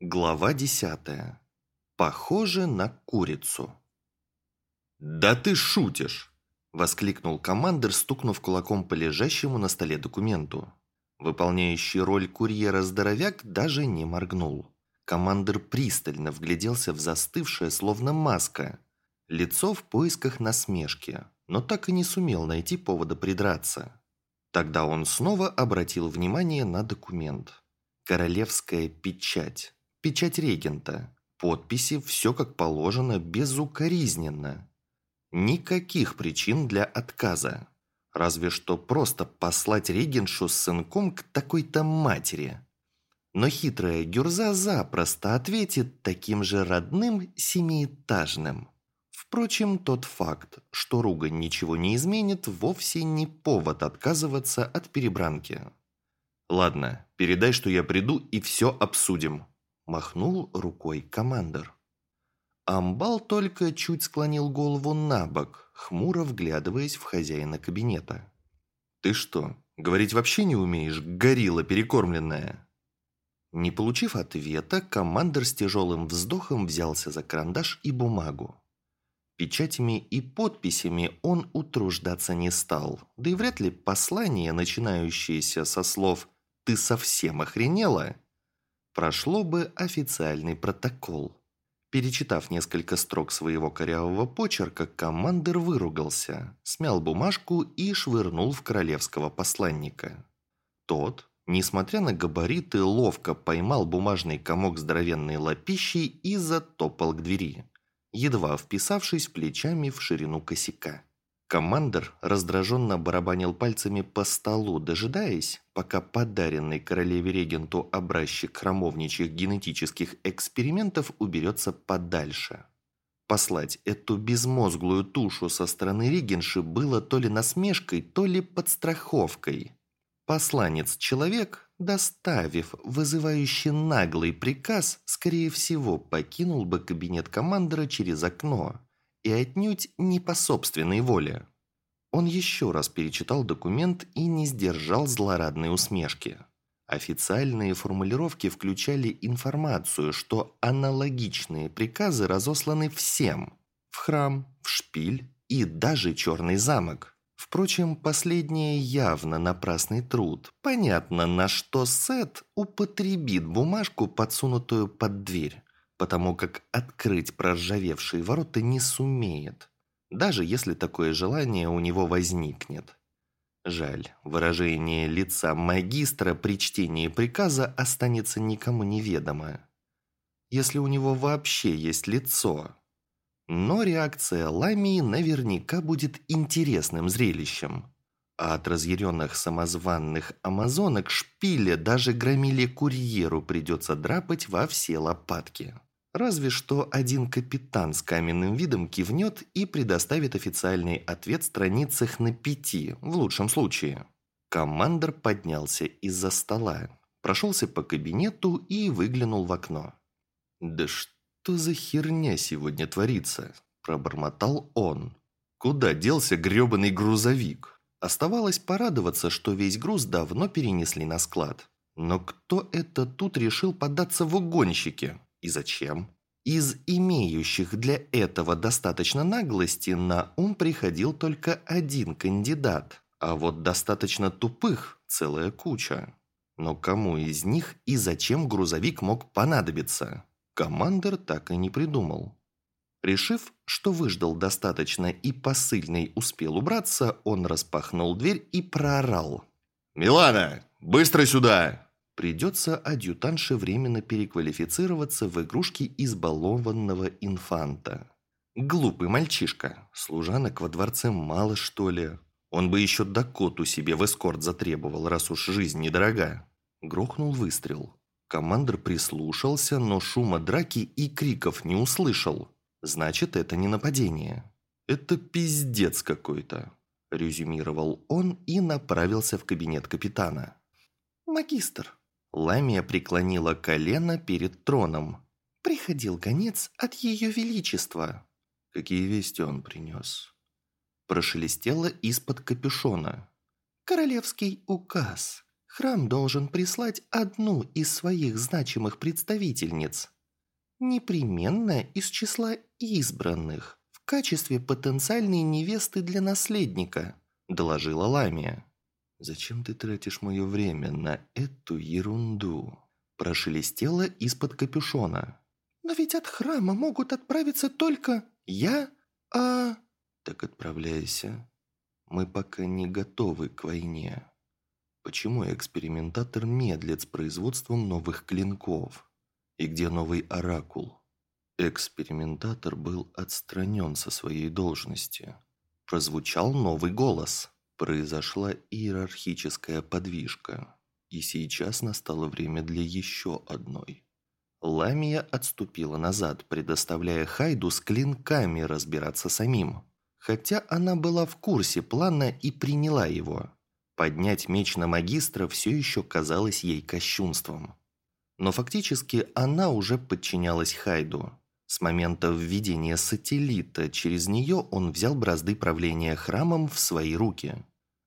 Глава десятая. Похоже на курицу. «Да ты шутишь!» – воскликнул командир, стукнув кулаком по лежащему на столе документу. Выполняющий роль курьера здоровяк даже не моргнул. Командир пристально вгляделся в застывшее, словно маска, лицо в поисках насмешки, но так и не сумел найти повода придраться. Тогда он снова обратил внимание на документ. Королевская печать. Печать регента. Подписи, все как положено, безукоризненно. Никаких причин для отказа. Разве что просто послать регеншу с сынком к такой-то матери. Но хитрая Гюрза запросто ответит таким же родным семиэтажным. Впрочем, тот факт, что ругань ничего не изменит, вовсе не повод отказываться от перебранки. «Ладно, передай, что я приду и все обсудим», – махнул рукой командор. Амбал только чуть склонил голову на бок, хмуро вглядываясь в хозяина кабинета. «Ты что, говорить вообще не умеешь, горилла перекормленная?» Не получив ответа, командор с тяжелым вздохом взялся за карандаш и бумагу. Печатями и подписями он утруждаться не стал, да и вряд ли послание, начинающееся со слов «ты совсем охренела», прошло бы официальный протокол. Перечитав несколько строк своего корявого почерка, командир выругался, смял бумажку и швырнул в королевского посланника. Тот, несмотря на габариты, ловко поймал бумажный комок здоровенной лапищей и затопал к двери едва вписавшись плечами в ширину косяка. Командор раздраженно барабанил пальцами по столу, дожидаясь, пока подаренный королеве-регенту образчик храмовничьих генетических экспериментов уберется подальше. Послать эту безмозглую тушу со стороны регенши было то ли насмешкой, то ли подстраховкой. Посланец-человек Доставив вызывающий наглый приказ, скорее всего, покинул бы кабинет командора через окно. И отнюдь не по собственной воле. Он еще раз перечитал документ и не сдержал злорадной усмешки. Официальные формулировки включали информацию, что аналогичные приказы разосланы всем – в храм, в шпиль и даже черный замок. Впрочем, последнее явно напрасный труд. Понятно, на что Сет употребит бумажку, подсунутую под дверь, потому как открыть проржавевшие ворота не сумеет, даже если такое желание у него возникнет. Жаль, выражение лица магистра при чтении приказа останется никому неведомо. Если у него вообще есть лицо, но реакция Ламии наверняка будет интересным зрелищем. А от разъяренных самозванных амазонок шпиля даже громиле курьеру придется драпать во все лопатки. Разве что один капитан с каменным видом кивнет и предоставит официальный ответ страницах на пяти, в лучшем случае. Командор поднялся из-за стола, прошелся по кабинету и выглянул в окно. «Да что?» за херня сегодня творится?» – пробормотал он. «Куда делся грёбаный грузовик?» Оставалось порадоваться, что весь груз давно перенесли на склад. Но кто это тут решил податься в угонщики? И зачем? Из имеющих для этого достаточно наглости на ум приходил только один кандидат, а вот достаточно тупых целая куча. Но кому из них и зачем грузовик мог понадобиться? Командер так и не придумал. Решив, что выждал достаточно и посыльный успел убраться, он распахнул дверь и проорал. «Милана, быстро сюда!» Придется адъютанше временно переквалифицироваться в игрушки избалованного инфанта. Глупый мальчишка. Служанок во дворце мало, что ли. Он бы еще Дакоту себе в эскорт затребовал, раз уж жизнь недорога. Грохнул выстрел. Командор прислушался, но шума драки и криков не услышал. Значит, это не нападение. «Это пиздец какой-то», – резюмировал он и направился в кабинет капитана. «Магистр». Ламия преклонила колено перед троном. «Приходил гонец от ее величества». «Какие вести он принес?» Прошелестело из-под капюшона. «Королевский указ. Храм должен прислать одну из своих значимых представительниц. Непременно из числа избранных, в качестве потенциальной невесты для наследника, доложила Ламия. «Зачем ты тратишь мое время на эту ерунду?» Прошелестело из-под капюшона. «Но ведь от храма могут отправиться только я, а...» «Так отправляйся. Мы пока не готовы к войне. Почему экспериментатор медлит с производством новых клинков? И где новый оракул?» Экспериментатор был отстранен со своей должности. Прозвучал новый голос. Произошла иерархическая подвижка. И сейчас настало время для еще одной. Ламия отступила назад, предоставляя Хайду с клинками разбираться самим. Хотя она была в курсе плана и приняла его. Поднять меч на магистра все еще казалось ей кощунством. Но фактически она уже подчинялась Хайду. С момента введения сателлита через нее он взял бразды правления храмом в свои руки.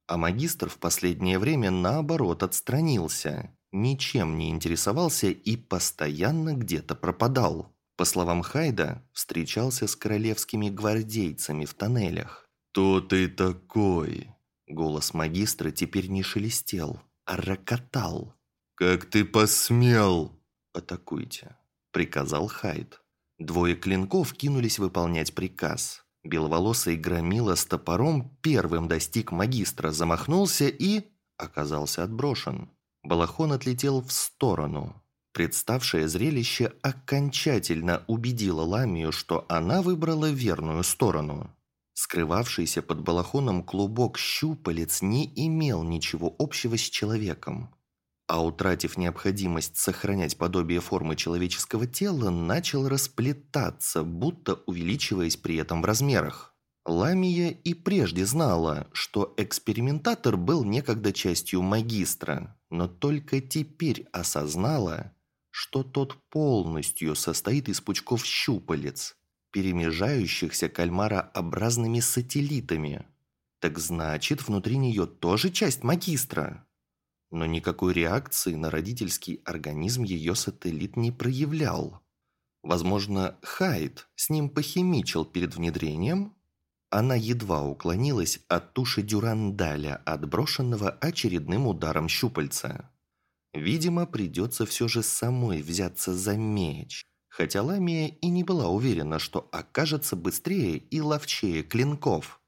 А магистр в последнее время наоборот отстранился, ничем не интересовался и постоянно где-то пропадал. По словам Хайда, встречался с королевскими гвардейцами в тоннелях. «Кто ты такой?» Голос магистра теперь не шелестел, а рокотал. «Как ты посмел?» «Атакуйте», — приказал Хайд. Двое клинков кинулись выполнять приказ. Беловолосый громила с топором первым достиг магистра, замахнулся и... оказался отброшен. Балахон отлетел в сторону. Представшее зрелище окончательно убедило Ламию, что она выбрала верную сторону. Скрывавшийся под балахоном клубок щупалец не имел ничего общего с человеком а утратив необходимость сохранять подобие формы человеческого тела, начал расплетаться, будто увеличиваясь при этом в размерах. Ламия и прежде знала, что экспериментатор был некогда частью магистра, но только теперь осознала, что тот полностью состоит из пучков щупалец, перемежающихся кальмарообразными сателлитами. Так значит, внутри нее тоже часть магистра но никакой реакции на родительский организм ее сателлит не проявлял. Возможно, Хайд с ним похимичил перед внедрением? Она едва уклонилась от туши дюрандаля, отброшенного очередным ударом щупальца. Видимо, придется все же самой взяться за меч, хотя Ламия и не была уверена, что окажется быстрее и ловчее клинков.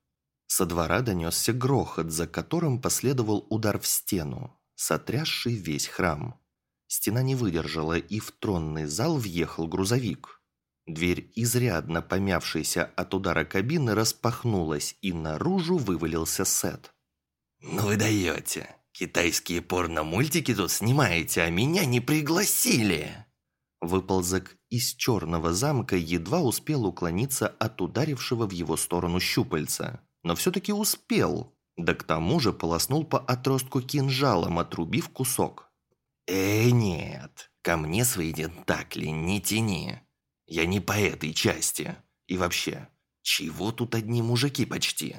Со двора донесся грохот, за которым последовал удар в стену сотрясший весь храм. Стена не выдержала, и в тронный зал въехал грузовик. Дверь, изрядно помявшаяся от удара кабины, распахнулась, и наружу вывалился Сет. «Ну вы даете! Китайские порно-мультики тут снимаете, а меня не пригласили!» Выползок из черного замка едва успел уклониться от ударившего в его сторону щупальца. Но все-таки успел, да к тому же полоснул по отростку кинжалом, отрубив кусок. «Эй, нет, ко мне свои дентакли не тяни. Я не по этой части. И вообще, чего тут одни мужики почти?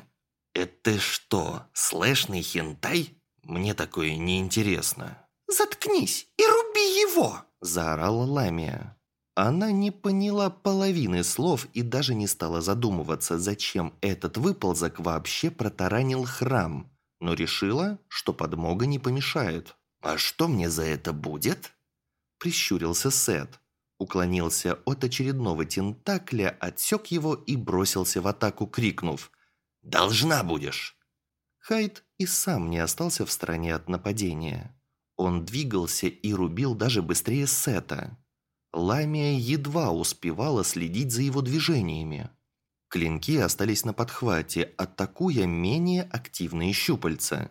Это что, слэшный хентай? Мне такое не интересно. «Заткнись и руби его!» – заорала Ламия. Она не поняла половины слов и даже не стала задумываться, зачем этот выползок вообще протаранил храм, но решила, что подмога не помешает. «А что мне за это будет?» Прищурился Сет, уклонился от очередного тентакля, отсек его и бросился в атаку, крикнув «Должна будешь!». Хайд и сам не остался в стороне от нападения. Он двигался и рубил даже быстрее Сета. Ламия едва успевала следить за его движениями. Клинки остались на подхвате, атакуя менее активные щупальца.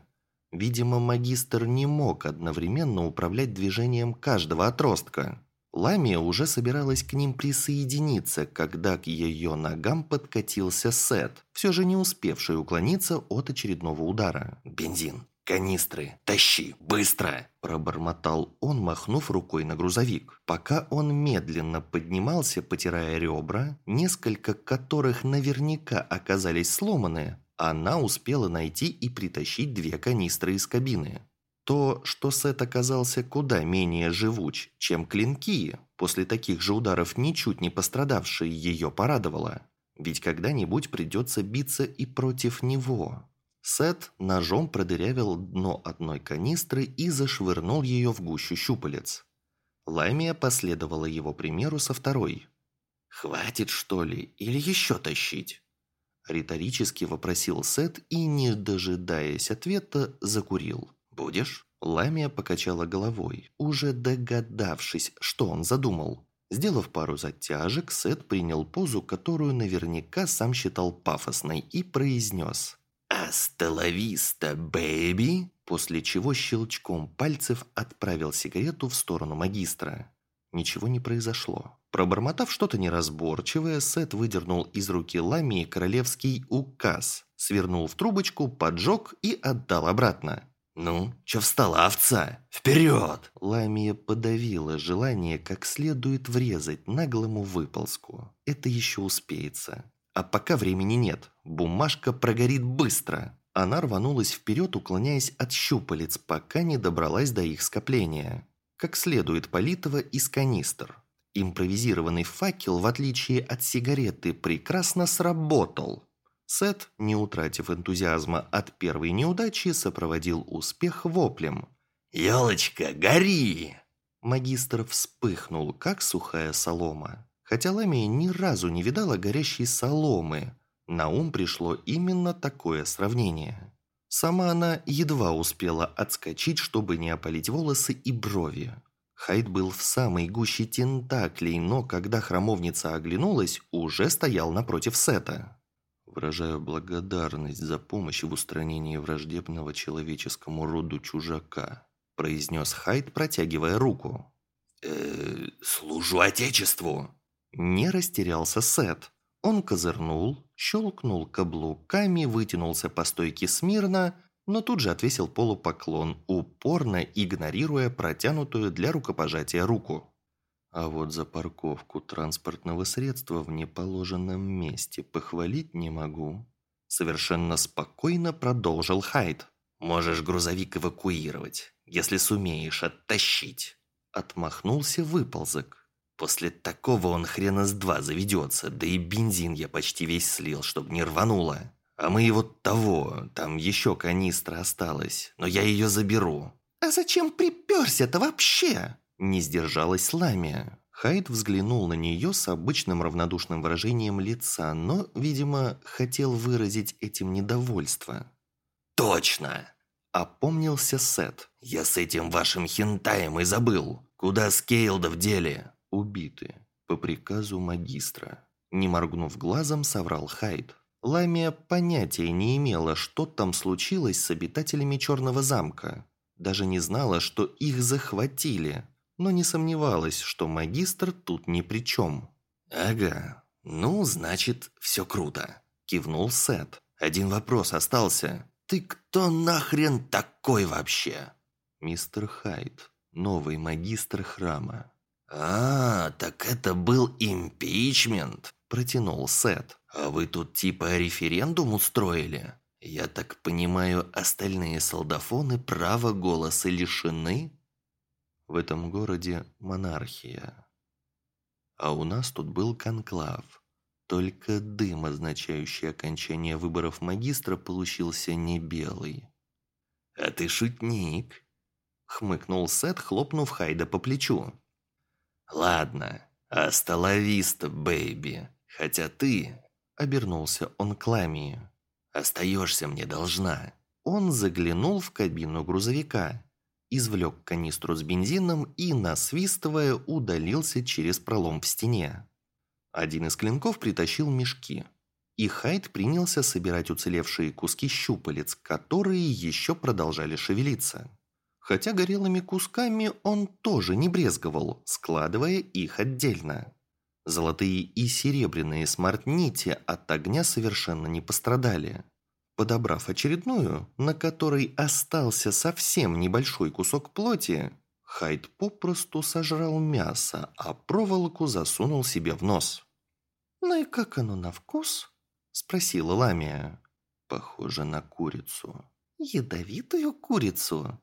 Видимо, магистр не мог одновременно управлять движением каждого отростка. Ламия уже собиралась к ним присоединиться, когда к ее ногам подкатился Сет, все же не успевший уклониться от очередного удара. «Бензин! «Канистры! Тащи! Быстро!» Пробормотал он, махнув рукой на грузовик. Пока он медленно поднимался, потирая ребра, несколько которых наверняка оказались сломаны, она успела найти и притащить две канистры из кабины. То, что Сет оказался куда менее живуч, чем клинки, после таких же ударов ничуть не пострадавшие, ее порадовало. Ведь когда-нибудь придется биться и против него. Сет ножом продырявил дно одной канистры и зашвырнул ее в гущу щупалец. Ламия последовала его примеру со второй. «Хватит, что ли, или еще тащить?» Риторически вопросил Сет и, не дожидаясь ответа, закурил. «Будешь?» Ламия покачала головой, уже догадавшись, что он задумал. Сделав пару затяжек, Сет принял позу, которую наверняка сам считал пафосной, и произнес «Астелависта, бэйби!» После чего щелчком пальцев отправил сигарету в сторону магистра. Ничего не произошло. Пробормотав что-то неразборчивое, Сет выдернул из руки Ламии королевский указ, свернул в трубочку, поджег и отдал обратно. «Ну, чё встала, овца? Вперед!» Ламия подавила желание как следует врезать наглому выползку. Это еще успеется. А пока времени нет. Бумажка прогорит быстро. Она рванулась вперед, уклоняясь от щупалец, пока не добралась до их скопления. Как следует политого из канистр. Импровизированный факел, в отличие от сигареты, прекрасно сработал. Сет, не утратив энтузиазма от первой неудачи, сопроводил успех воплем. «Елочка, гори!» Магистр вспыхнул, как сухая солома. Хотя Ламия ни разу не видала горящей соломы, на ум пришло именно такое сравнение. Сама она едва успела отскочить, чтобы не опалить волосы и брови. Хайд был в самой гуще тентаклей, но когда храмовница оглянулась, уже стоял напротив Сета. «Выражаю благодарность за помощь в устранении враждебного человеческому роду чужака», произнес Хайд, протягивая руку. «Э, «Служу Отечеству!» Не растерялся Сет. Он козырнул, щелкнул каблуками, вытянулся по стойке смирно, но тут же отвесил полупоклон, упорно игнорируя протянутую для рукопожатия руку. А вот за парковку транспортного средства в неположенном месте похвалить не могу. Совершенно спокойно продолжил Хайд. Можешь грузовик эвакуировать, если сумеешь оттащить. Отмахнулся выползок. После такого он хрена с два заведется, да и бензин я почти весь слил, чтобы не рвануло. А мы его того, там еще канистра осталась, но я ее заберу». «А зачем приперся-то вообще?» Не сдержалась Ламия. Хайд взглянул на нее с обычным равнодушным выражением лица, но, видимо, хотел выразить этим недовольство. «Точно!» – опомнился Сет. «Я с этим вашим хентаем и забыл. Куда Скейлда в деле?» «Убиты. По приказу магистра». Не моргнув глазом, соврал Хайд. Ламия понятия не имела, что там случилось с обитателями Черного замка. Даже не знала, что их захватили, но не сомневалась, что магистр тут ни при чем. «Ага, ну, значит, все круто», – кивнул Сет. «Один вопрос остался. Ты кто нахрен такой вообще?» «Мистер Хайд, новый магистр храма». «А, так это был импичмент», – протянул Сет. «А вы тут типа референдум устроили? Я так понимаю, остальные солдафоны права голоса лишены?» В этом городе монархия. А у нас тут был конклав. Только дым, означающий окончание выборов магистра, получился не белый. «А ты шутник!» — хмыкнул Сет, хлопнув Хайда по плечу. «Ладно, hasta la vista, baby. Хотя ты Обернулся он к Ламии. «Остаешься мне должна». Он заглянул в кабину грузовика, извлек канистру с бензином и, насвистывая, удалился через пролом в стене. Один из клинков притащил мешки, и Хайд принялся собирать уцелевшие куски щупалец, которые еще продолжали шевелиться. Хотя горелыми кусками он тоже не брезговал, складывая их отдельно. Золотые и серебряные смарт-нити от огня совершенно не пострадали. Подобрав очередную, на которой остался совсем небольшой кусок плоти, Хайд попросту сожрал мясо, а проволоку засунул себе в нос. «Ну и как оно на вкус?» – спросила Ламия. «Похоже на курицу». «Ядовитую курицу?»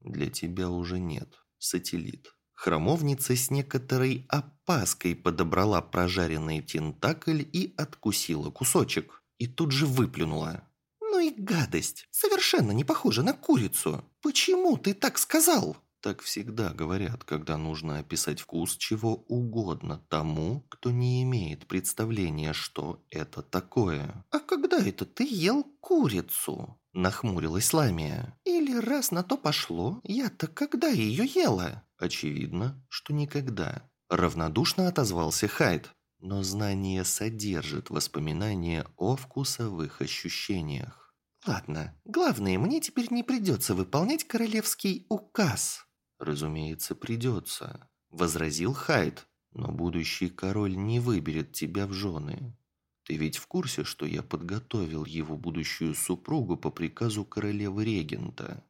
Для тебя уже нет. Сателлит. Хромовница с некоторой опаской подобрала прожаренный тентакль и откусила кусочек. И тут же выплюнула. «Ну и гадость! Совершенно не похожа на курицу! Почему ты так сказал?» Так всегда говорят, когда нужно описать вкус чего угодно тому, кто не имеет представления, что это такое. «А когда это ты ел курицу?» – нахмурилась Ламия. «Или раз на то пошло, я-то когда ее ела?» «Очевидно, что никогда», – равнодушно отозвался Хайд. Но знание содержит воспоминания о вкусовых ощущениях. «Ладно, главное, мне теперь не придется выполнять королевский указ». «Разумеется, придется», – возразил Хайд. «Но будущий король не выберет тебя в жены. Ты ведь в курсе, что я подготовил его будущую супругу по приказу королевы-регента?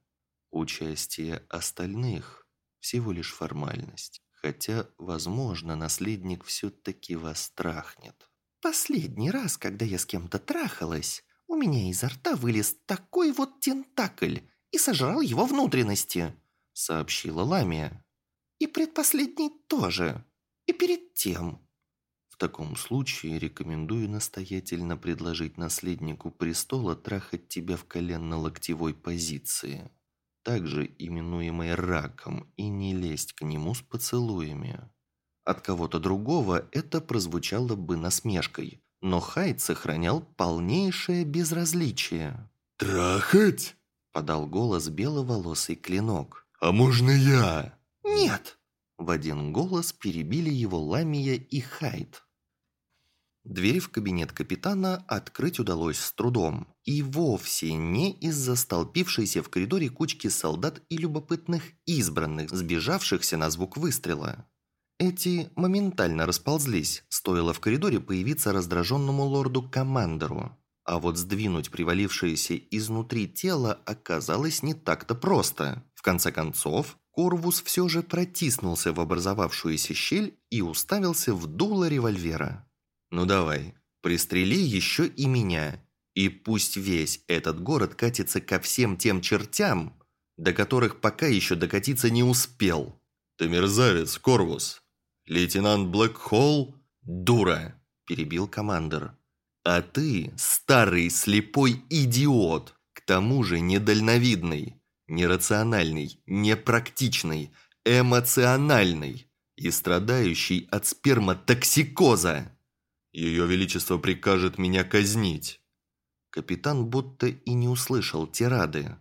Участие остальных – всего лишь формальность. Хотя, возможно, наследник все-таки вас трахнет». «Последний раз, когда я с кем-то трахалась, у меня изо рта вылез такой вот тентакль и сожрал его внутренности», — сообщила Ламия. «И предпоследний тоже. И перед тем». В таком случае рекомендую настоятельно предложить наследнику престола трахать тебя в коленно-локтевой позиции, также именуемой раком, и не лезть к нему с поцелуями. От кого-то другого это прозвучало бы насмешкой, но Хайд сохранял полнейшее безразличие. «Трахать?» – подал голос беловолосый клинок. «А можно я?» «Нет!» В один голос перебили его Ламия и Хайд. Дверь в кабинет капитана открыть удалось с трудом. И вовсе не из-за столпившейся в коридоре кучки солдат и любопытных избранных, сбежавшихся на звук выстрела. Эти моментально расползлись, стоило в коридоре появиться раздраженному лорду-командеру. А вот сдвинуть привалившееся изнутри тело оказалось не так-то просто. В конце концов, Корвус все же протиснулся в образовавшуюся щель и уставился в дуло револьвера. «Ну давай, пристрели еще и меня, и пусть весь этот город катится ко всем тем чертям, до которых пока еще докатиться не успел». «Ты мерзавец, Корвус! Лейтенант Блэкхолл?» «Дура!» – перебил командир. А ты старый слепой идиот, к тому же недальновидный, нерациональный, непрактичный, эмоциональный и страдающий от сперматоксикоза. Ее Величество прикажет меня казнить. Капитан будто и не услышал тирады.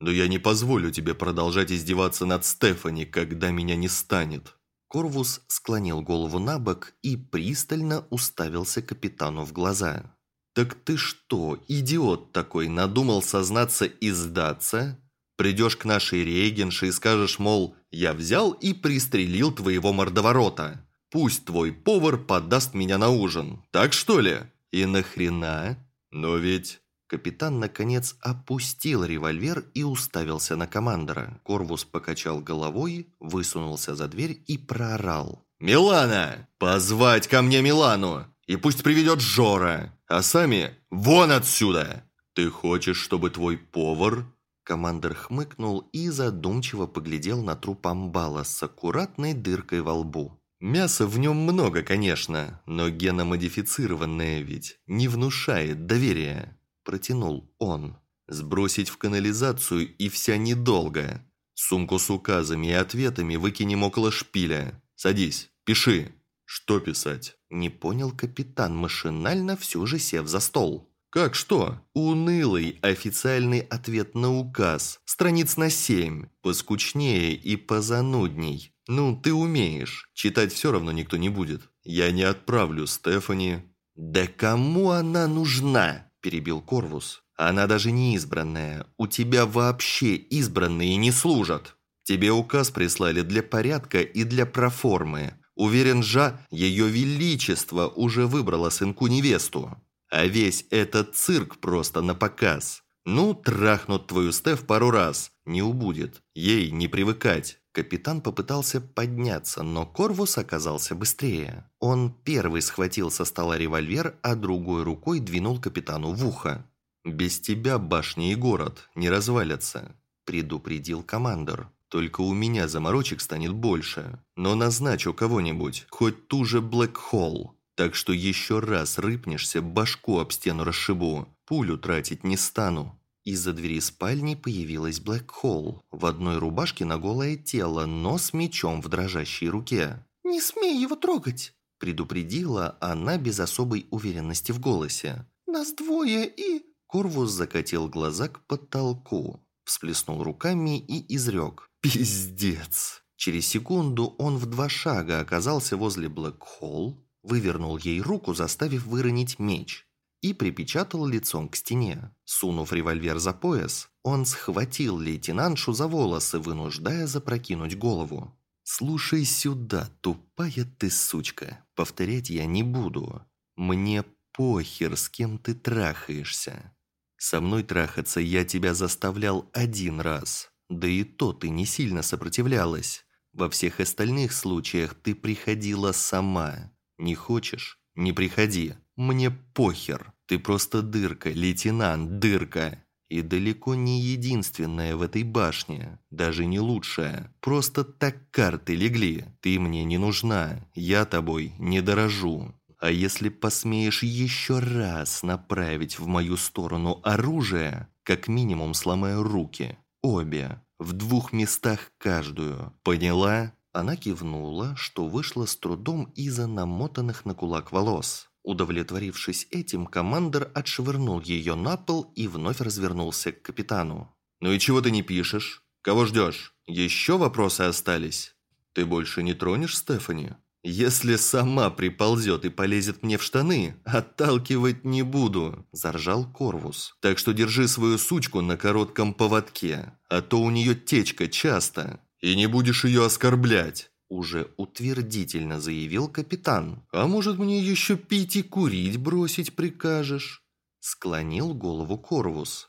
Но я не позволю тебе продолжать издеваться над Стефани, когда меня не станет. Корвус склонил голову на бок и пристально уставился капитану в глаза. «Так ты что, идиот такой, надумал сознаться и сдаться? Придешь к нашей регенше и скажешь, мол, я взял и пристрелил твоего мордоворота. Пусть твой повар подаст меня на ужин, так что ли? И нахрена? Но ведь Капитан, наконец, опустил револьвер и уставился на командора. Корвус покачал головой, высунулся за дверь и проорал. «Милана! Позвать ко мне Милану! И пусть приведет Жора! А сами вон отсюда!» «Ты хочешь, чтобы твой повар...» Командор хмыкнул и задумчиво поглядел на труп амбала с аккуратной дыркой во лбу. Мяса в нем много, конечно, но геномодифицированное ведь не внушает доверия протянул он. «Сбросить в канализацию и вся недолго. Сумку с указами и ответами выкинем около шпиля. Садись, пиши». «Что писать?» Не понял капитан, машинально все же сев за стол. «Как что?» «Унылый официальный ответ на указ. Страниц на семь. Поскучнее и позанудней. Ну, ты умеешь. Читать все равно никто не будет. Я не отправлю Стефани». «Да кому она нужна?» перебил Корвус. «Она даже не избранная. У тебя вообще избранные не служат. Тебе указ прислали для порядка и для проформы. Уверен, Жа, ее величество уже выбрала сынку невесту. А весь этот цирк просто на показ. Ну, трахнут твою Стеф пару раз. Не убудет. Ей не привыкать. Капитан попытался подняться, но Корвус оказался быстрее. Он первый схватил со стола револьвер, а другой рукой двинул капитану в ухо. «Без тебя башни и город не развалятся. – предупредил командор. «Только у меня заморочек станет больше. Но назначу кого-нибудь, хоть ту же Блэк Холл. Так что еще раз рыпнешься, башку об стену расшибу. Пулю тратить не стану». Из-за двери спальни появилась Блэк Холл в одной рубашке на голое тело, но с мечом в дрожащей руке. «Не смей его трогать!» – предупредила она без особой уверенности в голосе. «Нас двое и...» Корвус закатил глаза к потолку, всплеснул руками и изрек. «Пиздец!» Через секунду он в два шага оказался возле Блэк Холл, вывернул ей руку, заставив выронить меч, и припечатал лицом к стене. Сунув револьвер за пояс, он схватил лейтенантшу за волосы, вынуждая запрокинуть голову. «Слушай сюда, тупая ты сучка. Повторять я не буду. Мне похер, с кем ты трахаешься. Со мной трахаться я тебя заставлял один раз. Да и то ты не сильно сопротивлялась. Во всех остальных случаях ты приходила сама. Не хочешь? Не приходи. Мне похер. Ты просто дырка, лейтенант, дырка. И далеко не единственная в этой башне, даже не лучшая. Просто так карты легли. Ты мне не нужна, я тобой не дорожу. А если посмеешь еще раз направить в мою сторону оружие, как минимум сломаю руки. Обе. В двух местах каждую. Поняла? Она кивнула, что вышла с трудом из-за намотанных на кулак волос. Удовлетворившись этим, командор отшвырнул ее на пол и вновь развернулся к капитану. «Ну и чего ты не пишешь? Кого ждешь? Еще вопросы остались? Ты больше не тронешь Стефани?» «Если сама приползет и полезет мне в штаны, отталкивать не буду», – заржал Корвус. «Так что держи свою сучку на коротком поводке, а то у нее течка часто, и не будешь ее оскорблять». Уже утвердительно заявил капитан. «А может, мне еще пить и курить бросить прикажешь?» Склонил голову Корвус.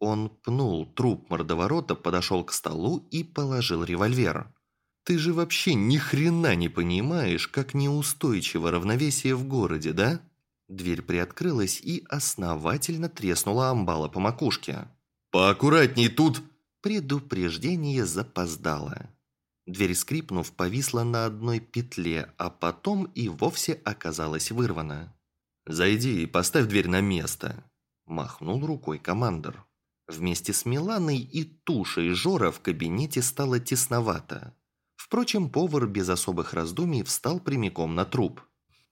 Он пнул труп мордоворота, подошел к столу и положил револьвер. Ты же вообще ни хрена не понимаешь, как неустойчиво равновесие в городе, да? Дверь приоткрылась и основательно треснула амбала по макушке. «Поаккуратней тут!» Предупреждение запоздало. Дверь, скрипнув, повисла на одной петле, а потом и вовсе оказалась вырвана. «Зайди и поставь дверь на место», – махнул рукой командор. Вместе с Миланой и тушей Жора в кабинете стало тесновато. Впрочем, повар без особых раздумий встал прямиком на труп.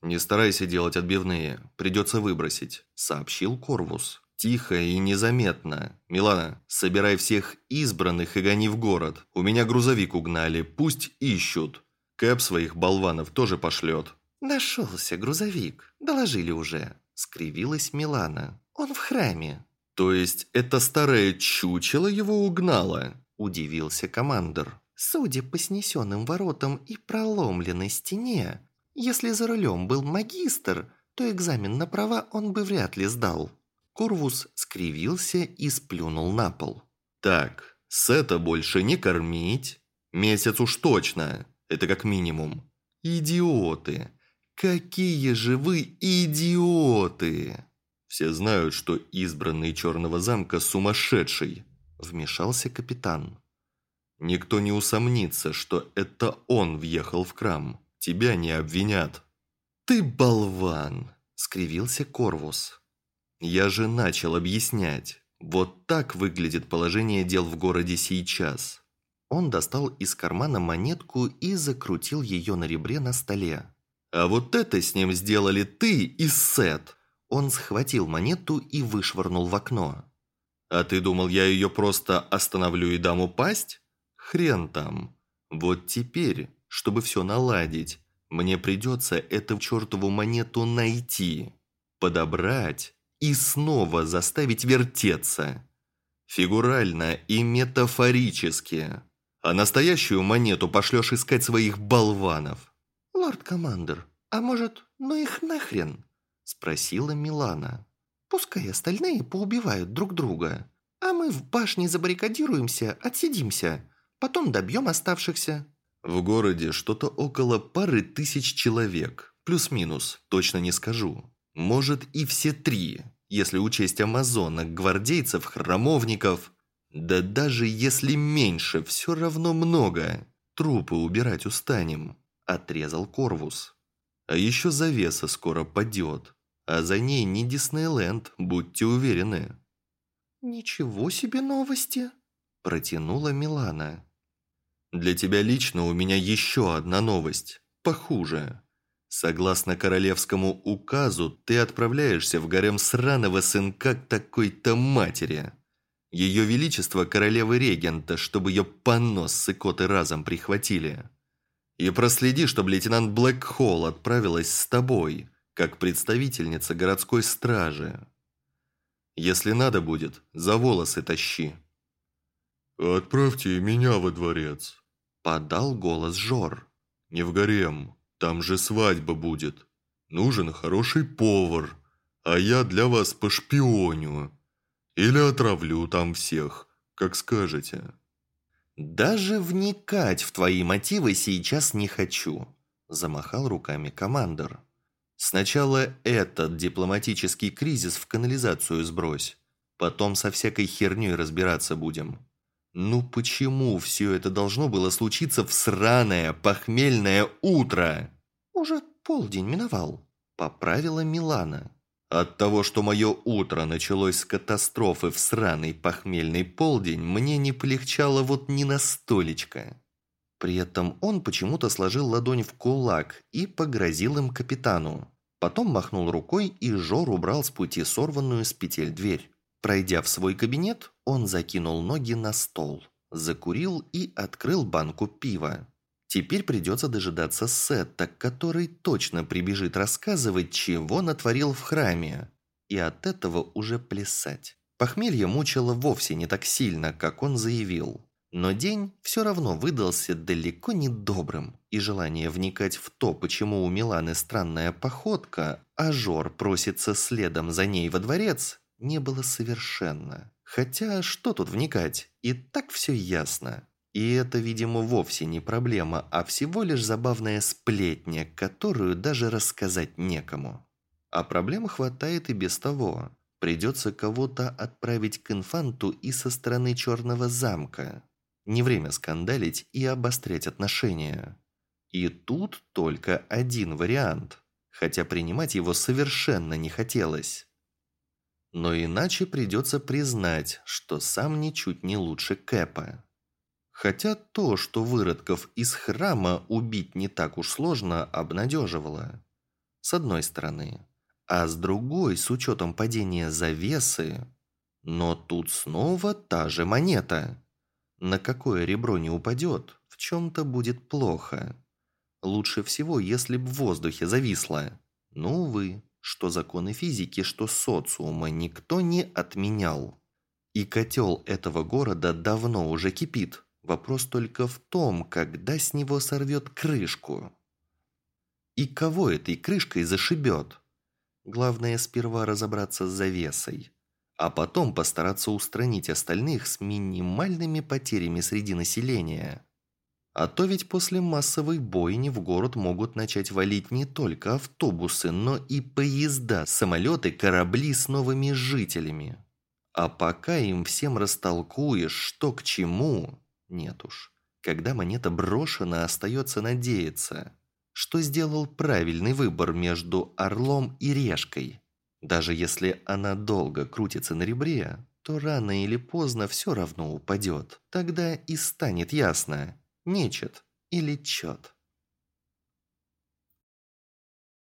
«Не старайся делать отбивные, придется выбросить», – сообщил Корвус. «Тихо и незаметно. Милана, собирай всех избранных и гони в город. У меня грузовик угнали, пусть ищут. Кэп своих болванов тоже пошлет». «Нашелся грузовик, доложили уже», – скривилась Милана. «Он в храме». «То есть это старое чучело его угнало?» – удивился командор. Судя по снесенным воротам и проломленной стене, если за рулем был магистр, то экзамен на права он бы вряд ли сдал. Курвус скривился и сплюнул на пол. «Так, Сета больше не кормить. Месяц уж точно. Это как минимум. Идиоты! Какие же вы идиоты!» «Все знают, что избранный Черного замка сумасшедший», – вмешался капитан. Никто не усомнится, что это он въехал в крам. Тебя не обвинят». «Ты болван!» – скривился Корвус. «Я же начал объяснять. Вот так выглядит положение дел в городе сейчас». Он достал из кармана монетку и закрутил ее на ребре на столе. «А вот это с ним сделали ты и Сет!» Он схватил монету и вышвырнул в окно. «А ты думал, я ее просто остановлю и дам упасть?» Хрен там. Вот теперь, чтобы все наладить, мне придется эту чертову монету найти, подобрать и снова заставить вертеться. Фигурально и метафорически. А настоящую монету пошлешь искать своих болванов. «Лорд-командер, а может, ну их нахрен?» – спросила Милана. «Пускай остальные поубивают друг друга, а мы в башне забаррикадируемся, отсидимся, Потом добьем оставшихся». «В городе что-то около пары тысяч человек. Плюс-минус, точно не скажу. Может и все три, если учесть амазонок, гвардейцев, храмовников. Да даже если меньше, все равно много. Трупы убирать устанем, отрезал Корвус. А еще завеса скоро падет. А за ней не Диснейленд, будьте уверены. «Ничего себе новости!» – протянула Милана. «Для тебя лично у меня еще одна новость, похуже. Согласно королевскому указу, ты отправляешься в гарем сраного сынка к такой-то матери. Ее величество королевы регента, чтобы ее понос с икоты разом прихватили. И проследи, чтобы лейтенант Блэкхолл отправилась с тобой, как представительница городской стражи. Если надо будет, за волосы тащи». «Отправьте меня во дворец», – подал голос Жор. «Не в гарем, там же свадьба будет. Нужен хороший повар, а я для вас пошпионю. Или отравлю там всех, как скажете». «Даже вникать в твои мотивы сейчас не хочу», – замахал руками командор. Сначала этот дипломатический кризис в канализацию сбрось. Потом со всякой херней разбираться будем. Ну почему все это должно было случиться в сраное похмельное утро? Уже полдень миновал, поправила Милана. От того, что мое утро началось с катастрофы в сраный похмельный полдень, мне не полегчало вот ни на столечко. При этом он почему-то сложил ладонь в кулак и погрозил им капитану. Потом махнул рукой, и Жор убрал с пути сорванную с петель дверь. Пройдя в свой кабинет, он закинул ноги на стол, закурил и открыл банку пива. Теперь придется дожидаться Сетта, который точно прибежит рассказывать, чего натворил в храме. И от этого уже плясать. Похмелье мучило вовсе не так сильно, как он заявил. Но день все равно выдался далеко не добрым, и желание вникать в то, почему у Миланы странная походка, а Жор просится следом за ней во дворец, не было совершенно. Хотя, что тут вникать, и так все ясно. И это, видимо, вовсе не проблема, а всего лишь забавная сплетня, которую даже рассказать некому. А проблем хватает и без того. Придется кого-то отправить к инфанту и со стороны Черного замка. Не время скандалить и обострять отношения. И тут только один вариант, хотя принимать его совершенно не хотелось. Но иначе придется признать, что сам ничуть не лучше Кэпа. Хотя то, что выродков из храма убить не так уж сложно, обнадеживало. С одной стороны. А с другой, с учетом падения завесы. Но тут снова та же монета. На какое ребро не упадет, в чем-то будет плохо. Лучше всего, если б в воздухе зависло. Но, увы, что законы физики, что социума никто не отменял. И котел этого города давно уже кипит. Вопрос только в том, когда с него сорвет крышку. И кого этой крышкой зашибет? Главное сперва разобраться с завесой а потом постараться устранить остальных с минимальными потерями среди населения. А то ведь после массовой бойни в город могут начать валить не только автобусы, но и поезда, самолеты, корабли с новыми жителями. А пока им всем растолкуешь, что к чему, нет уж. Когда монета брошена, остается надеяться, что сделал правильный выбор между орлом и решкой. Даже если она долго крутится на ребре, то рано или поздно все равно упадет. Тогда и станет ясно, нечет или чет.